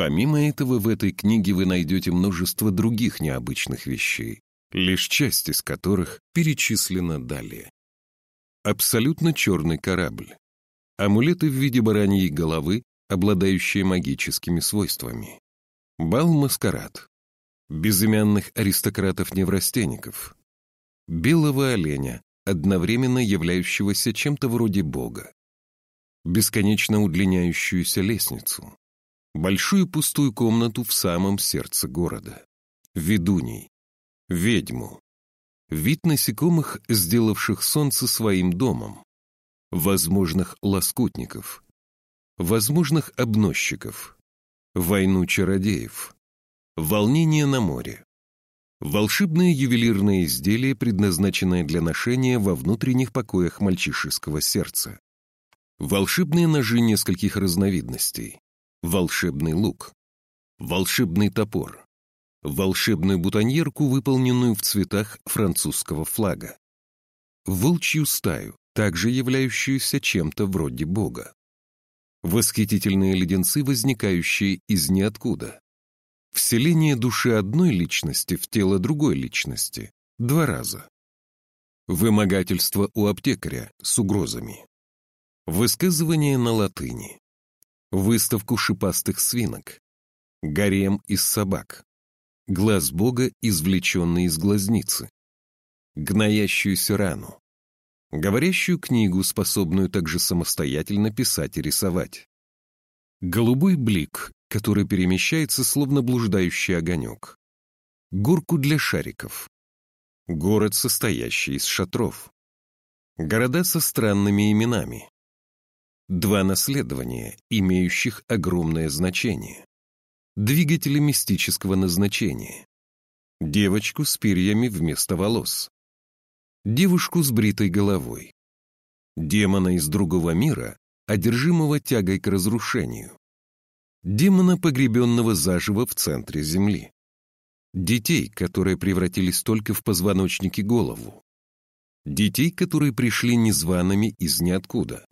Помимо этого, в этой книге вы найдете множество других необычных вещей, лишь часть из которых перечислена далее. Абсолютно черный корабль. Амулеты в виде бараньей головы, обладающие магическими свойствами. Бал-маскарад. Безымянных аристократов-неврастенников. Белого оленя, одновременно являющегося чем-то вроде бога. Бесконечно удлиняющуюся лестницу. Большую пустую комнату в самом сердце города. Ведуней. Ведьму. Вид насекомых, сделавших солнце своим домом. Возможных лоскутников. Возможных обносчиков. Войну чародеев. Волнение на море. Волшебное ювелирное изделие, предназначенное для ношения во внутренних покоях мальчишеского сердца. Волшебные ножи нескольких разновидностей. Волшебный лук. Волшебный топор. Волшебную бутоньерку, выполненную в цветах французского флага. Волчью стаю, также являющуюся чем-то вроде бога. Восхитительные леденцы, возникающие из ниоткуда. Вселение души одной личности в тело другой личности. Два раза. Вымогательство у аптекаря с угрозами. Высказывание на латыни. Выставку шипастых свинок. Гарем из собак. Глаз Бога, извлеченный из глазницы. Гноящуюся рану. Говорящую книгу, способную также самостоятельно писать и рисовать. Голубой блик, который перемещается, словно блуждающий огонек. Горку для шариков. Город, состоящий из шатров. Города со странными именами. Два наследования, имеющих огромное значение. Двигатели мистического назначения. Девочку с перьями вместо волос. Девушку с бритой головой. Демона из другого мира, одержимого тягой к разрушению демона, погребенного заживо в центре Земли. Детей, которые превратились только в позвоночники голову. Детей, которые пришли незваными из ниоткуда.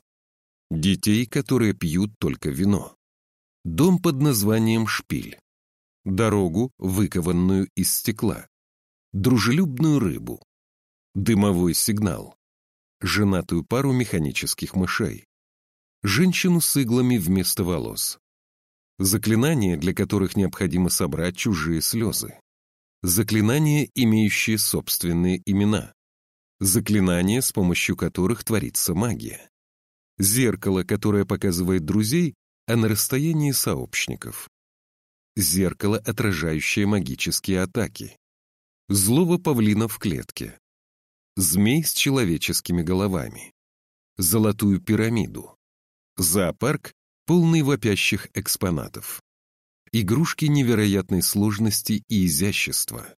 Детей, которые пьют только вино. Дом под названием Шпиль. Дорогу, выкованную из стекла. Дружелюбную рыбу. Дымовой сигнал. Женатую пару механических мышей. Женщину с иглами вместо волос. Заклинания, для которых необходимо собрать чужие слезы. Заклинания, имеющие собственные имена. Заклинания, с помощью которых творится магия. Зеркало, которое показывает друзей, а на расстоянии сообщников. Зеркало, отражающее магические атаки. Злого павлина в клетке. Змей с человеческими головами. Золотую пирамиду. Зоопарк полный вопящих экспонатов. Игрушки невероятной сложности и изящества.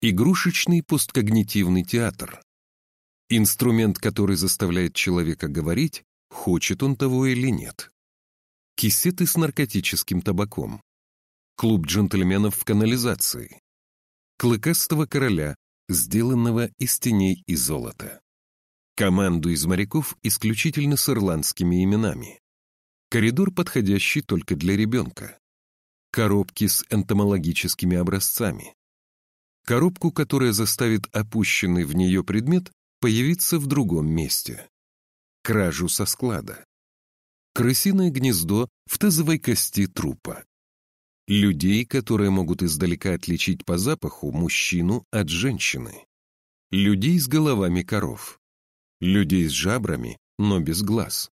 Игрушечный посткогнитивный театр. Инструмент, который заставляет человека говорить, хочет он того или нет. Кисеты с наркотическим табаком. Клуб джентльменов в канализации. Клыкастого короля, сделанного из теней и золота. Команду из моряков исключительно с ирландскими именами. Коридор, подходящий только для ребенка. Коробки с энтомологическими образцами. Коробку, которая заставит опущенный в нее предмет появиться в другом месте. Кражу со склада. Крысиное гнездо в тазовой кости трупа. Людей, которые могут издалека отличить по запаху мужчину от женщины. Людей с головами коров. Людей с жабрами, но без глаз.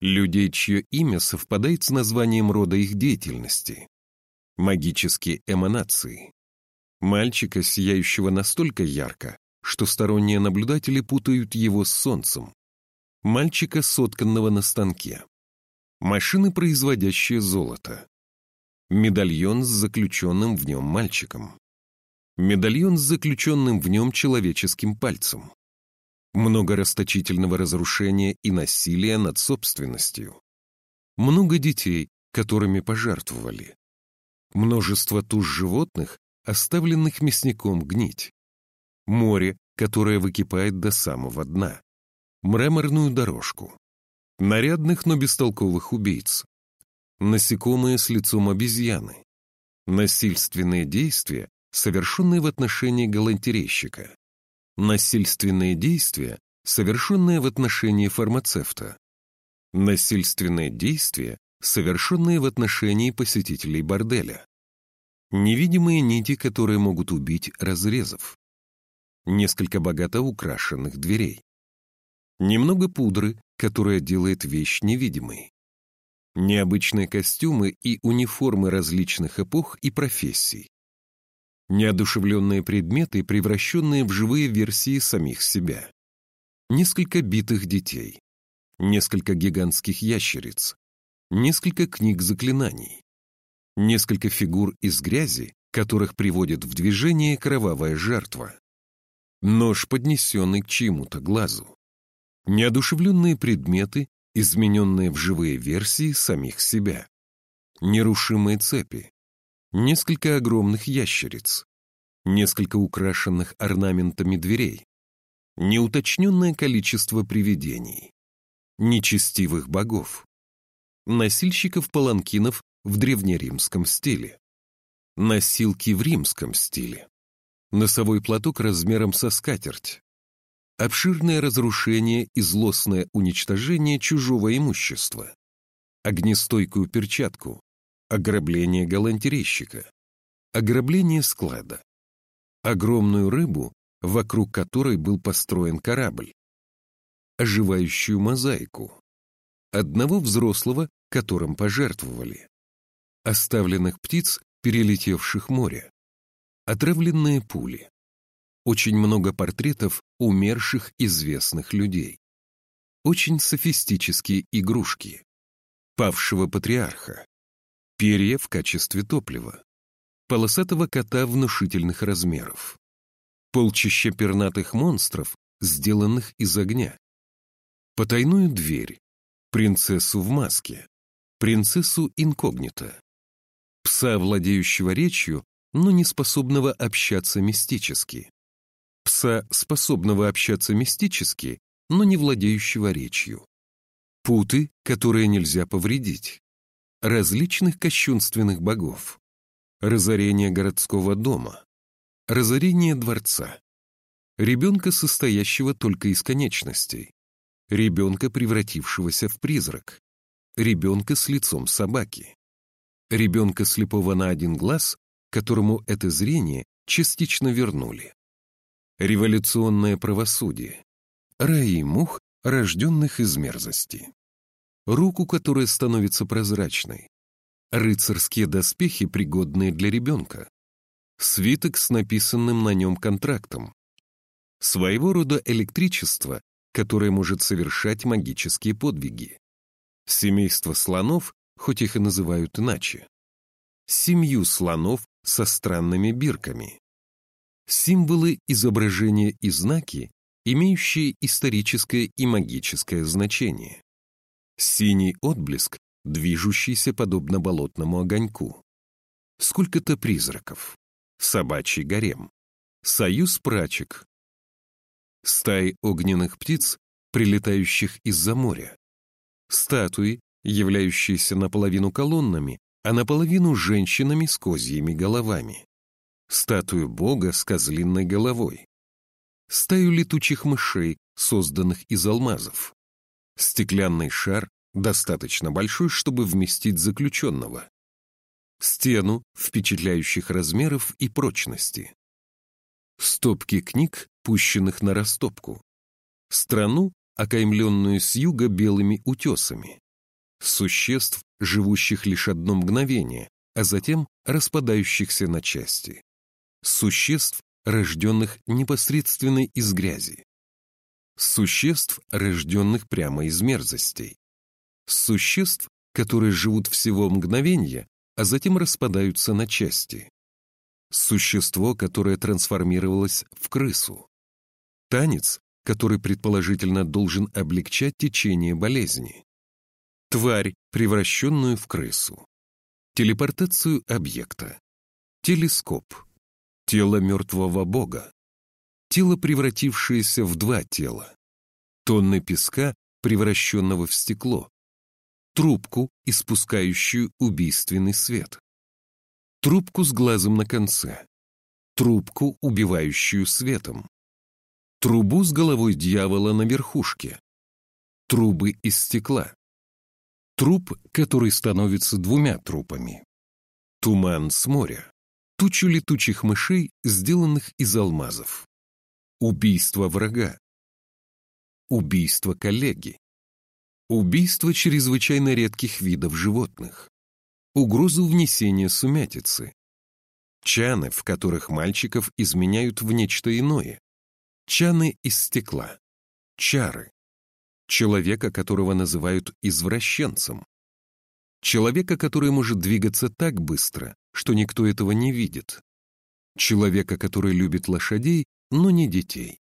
Людей, чье имя совпадает с названием рода их деятельности. Магические эманации. Мальчика, сияющего настолько ярко, что сторонние наблюдатели путают его с солнцем. Мальчика, сотканного на станке. Машины, производящие золото. Медальон с заключенным в нем мальчиком. Медальон с заключенным в нем человеческим пальцем много расточительного разрушения и насилия над собственностью, много детей, которыми пожертвовали, множество туш животных, оставленных мясником гнить, море, которое выкипает до самого дна, мраморную дорожку, нарядных, но бестолковых убийц, насекомые с лицом обезьяны, насильственные действия, совершенные в отношении галантерейщика, насильственные действия, совершенные в отношении фармацевта, насильственные действия, совершенные в отношении посетителей борделя, невидимые нити, которые могут убить разрезов, несколько богато украшенных дверей, немного пудры, которая делает вещь невидимой, необычные костюмы и униформы различных эпох и профессий, неодушевленные предметы, превращенные в живые версии самих себя, несколько битых детей, несколько гигантских ящериц, несколько книг заклинаний, несколько фигур из грязи, которых приводит в движение кровавая жертва, нож, поднесенный к чьему-то глазу, неодушевленные предметы, измененные в живые версии самих себя, нерушимые цепи, несколько огромных ящериц, несколько украшенных орнаментами дверей, неуточненное количество привидений, нечестивых богов, носильщиков-паланкинов в древнеримском стиле, носилки в римском стиле, носовой платок размером со скатерть, обширное разрушение и злостное уничтожение чужого имущества, огнестойкую перчатку, ограбление галантерейщика, ограбление склада, огромную рыбу, вокруг которой был построен корабль, оживающую мозаику, одного взрослого, которым пожертвовали, оставленных птиц, перелетевших море, отравленные пули, очень много портретов умерших известных людей, очень софистические игрушки, павшего патриарха, перья в качестве топлива, полосатого кота внушительных размеров, полчища пернатых монстров, сделанных из огня, потайную дверь, принцессу в маске, принцессу инкогнито, пса, владеющего речью, но не способного общаться мистически, пса, способного общаться мистически, но не владеющего речью, путы, которые нельзя повредить, различных кощунственных богов, разорение городского дома, разорение дворца, ребенка, состоящего только из конечностей, ребенка, превратившегося в призрак, ребенка с лицом собаки, ребенка слепого на один глаз, которому это зрение частично вернули, революционное правосудие, раи мух, рожденных из мерзости, руку, которая становится прозрачной, рыцарские доспехи, пригодные для ребенка, свиток с написанным на нем контрактом, своего рода электричество, которое может совершать магические подвиги, семейство слонов, хоть их и называют иначе, семью слонов со странными бирками, символы, изображения и знаки, имеющие историческое и магическое значение, синий отблеск, движущийся подобно болотному огоньку, сколько-то призраков, собачий гарем, союз прачек, стаи огненных птиц, прилетающих из-за моря, статуи, являющиеся наполовину колоннами, а наполовину женщинами с козьими головами, статую бога с козлиной головой, стаю летучих мышей, созданных из алмазов, стеклянный шар, достаточно большой, чтобы вместить заключенного, стену впечатляющих размеров и прочности, стопки книг, пущенных на растопку, страну, окаймленную с юга белыми утесами, существ, живущих лишь одно мгновение, а затем распадающихся на части, существ, рожденных непосредственно из грязи, существ, рожденных прямо из мерзостей, существ, которые живут всего мгновения, а затем распадаются на части. Существо, которое трансформировалось в крысу. Танец, который предположительно должен облегчать течение болезни. Тварь, превращенную в крысу. Телепортацию объекта. Телескоп. Тело мертвого бога. Тело, превратившееся в два тела. Тонны песка, превращенного в стекло. трубку, испускающую убийственный свет, трубку с глазом на конце, трубку, убивающую светом, трубу с головой дьявола на верхушке, трубы из стекла, труп, который становится двумя трупами, туман с моря, тучу летучих мышей, сделанных из алмазов, убийство врага, убийство коллеги, убийство чрезвычайно редких видов животных, угрозу внесения сумятицы, чаны, в которых мальчиков изменяют в нечто иное, чаны из стекла, чары, человека, которого называют извращенцем, человека, который может двигаться так быстро, что никто этого не видит, человека, который любит лошадей, но не детей,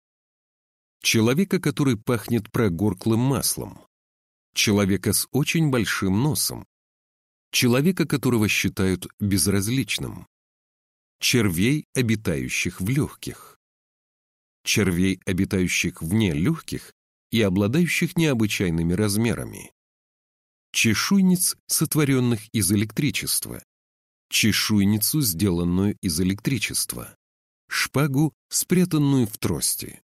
человека, который пахнет прогорклым маслом, человека с очень большим носом, человека, которого считают безразличным, червей, обитающих в легких, червей, обитающих вне легких и обладающих необычайными размерами, чешуйниц, сотворенных из электричества, чешуйницу, сделанную из электричества, шпагу, спрятанную в трости,